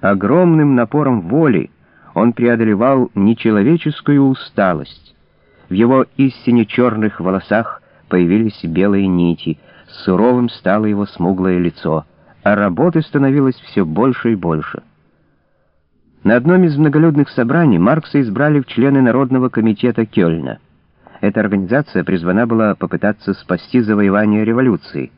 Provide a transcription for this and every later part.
Огромным напором воли он преодолевал нечеловеческую усталость. В его истине черных волосах появились белые нити, суровым стало его смуглое лицо, а работы становилось все больше и больше. На одном из многолюдных собраний Маркса избрали в члены Народного комитета Кёльна. Эта организация призвана была попытаться спасти завоевание революции.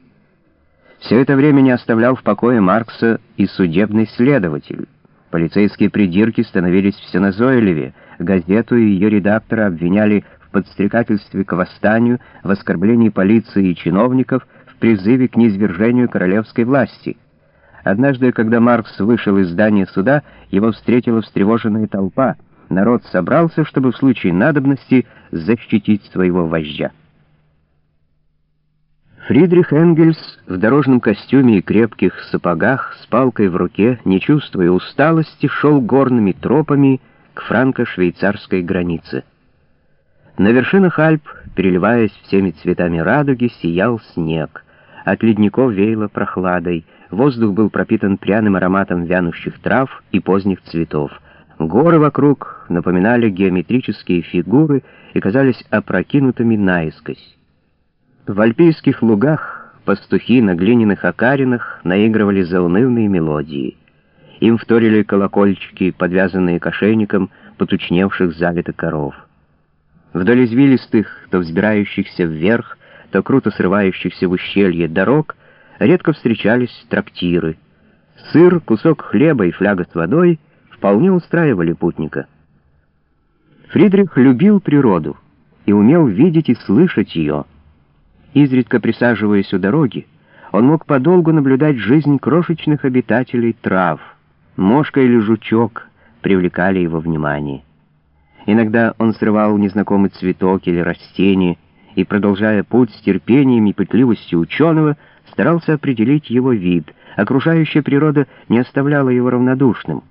Все это время не оставлял в покое Маркса и судебный следователь. Полицейские придирки становились все назойливее. Газету и ее редактора обвиняли в подстрекательстве к восстанию, в оскорблении полиции и чиновников, в призыве к низвержению королевской власти. Однажды, когда Маркс вышел из здания суда, его встретила встревоженная толпа. Народ собрался, чтобы в случае надобности защитить своего вождя. Фридрих Энгельс в дорожном костюме и крепких сапогах с палкой в руке, не чувствуя усталости, шел горными тропами к франко-швейцарской границе. На вершинах Альп, переливаясь всеми цветами радуги, сиял снег. От ледников веяло прохладой, воздух был пропитан пряным ароматом вянущих трав и поздних цветов. Горы вокруг напоминали геометрические фигуры и казались опрокинутыми наискось. В альпийских лугах пастухи на глиняных окаринах наигрывали заунывные мелодии. Им вторили колокольчики, подвязанные к ошейникам потучневших залитых коров. Вдоль извилистых, то взбирающихся вверх, то круто срывающихся в ущелье дорог редко встречались трактиры. Сыр, кусок хлеба и фляга с водой вполне устраивали путника. Фридрих любил природу и умел видеть и слышать ее, Изредка присаживаясь у дороги, он мог подолгу наблюдать жизнь крошечных обитателей трав. Мошка или жучок привлекали его внимание. Иногда он срывал незнакомый цветок или растение и, продолжая путь с терпением и пытливостью ученого, старался определить его вид. Окружающая природа не оставляла его равнодушным.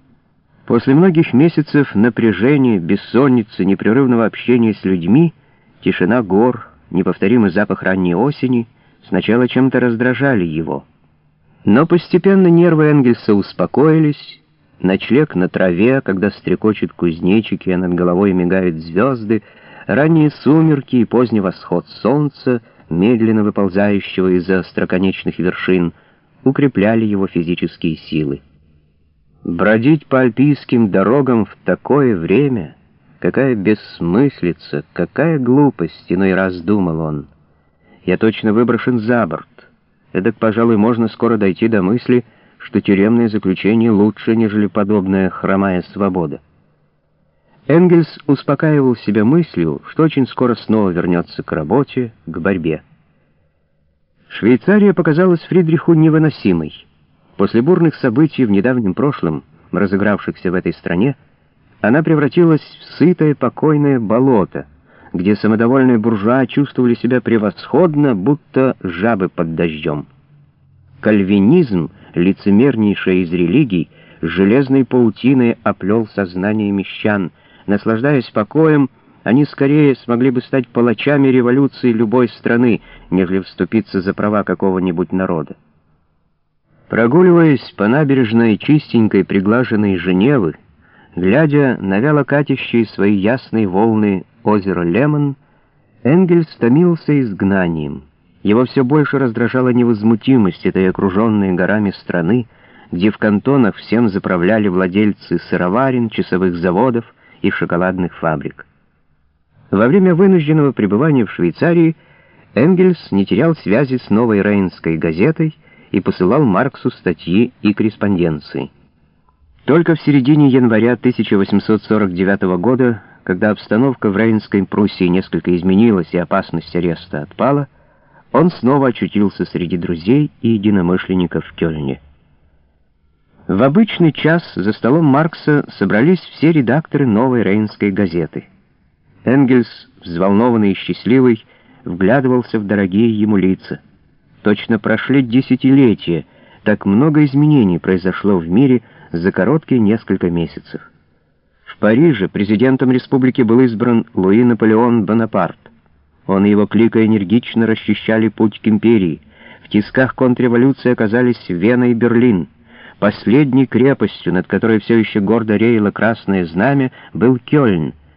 После многих месяцев напряжения, бессонницы, непрерывного общения с людьми, тишина гор — неповторимый запах ранней осени сначала чем-то раздражали его. Но постепенно нервы Энгельса успокоились, ночлег на траве, когда стрекочут кузнечики, а над головой мигают звезды, ранние сумерки и поздний восход солнца, медленно выползающего из-за остроконечных вершин, укрепляли его физические силы. Бродить по альпийским дорогам в такое время — Какая бессмыслица, какая глупость, иной раз думал он. Я точно выброшен за борт. Эдак, пожалуй, можно скоро дойти до мысли, что тюремное заключение лучше, нежели подобная хромая свобода. Энгельс успокаивал себя мыслью, что очень скоро снова вернется к работе, к борьбе. Швейцария показалась Фридриху невыносимой. После бурных событий в недавнем прошлом, разыгравшихся в этой стране, она превратилась в сытое покойное болото, где самодовольные буржуа чувствовали себя превосходно, будто жабы под дождем. Кальвинизм, лицемернейшая из религий, железной паутиной оплел сознание мещан. Наслаждаясь покоем, они скорее смогли бы стать палачами революции любой страны, нежели вступиться за права какого-нибудь народа. Прогуливаясь по набережной чистенькой приглаженной Женевы, Глядя на вяло катящие свои ясные волны озеро Лемон, Энгельс томился изгнанием. Его все больше раздражала невозмутимость этой окруженной горами страны, где в кантонах всем заправляли владельцы сыроварен, часовых заводов и шоколадных фабрик. Во время вынужденного пребывания в Швейцарии Энгельс не терял связи с новой рейнской газетой и посылал Марксу статьи и корреспонденции. Только в середине января 1849 года, когда обстановка в Рейнской Пруссии несколько изменилась и опасность ареста отпала, он снова очутился среди друзей и единомышленников в Кёльне. В обычный час за столом Маркса собрались все редакторы новой Рейнской газеты. Энгельс, взволнованный и счастливый, вглядывался в дорогие ему лица. Точно прошли десятилетия, так много изменений произошло в мире, за короткие несколько месяцев. В Париже президентом республики был избран Луи Наполеон Бонапарт. Он и его клика энергично расчищали путь к империи. В тисках контрреволюции оказались Вена и Берлин. Последней крепостью, над которой все еще гордо реяло красное знамя, был Кёльн,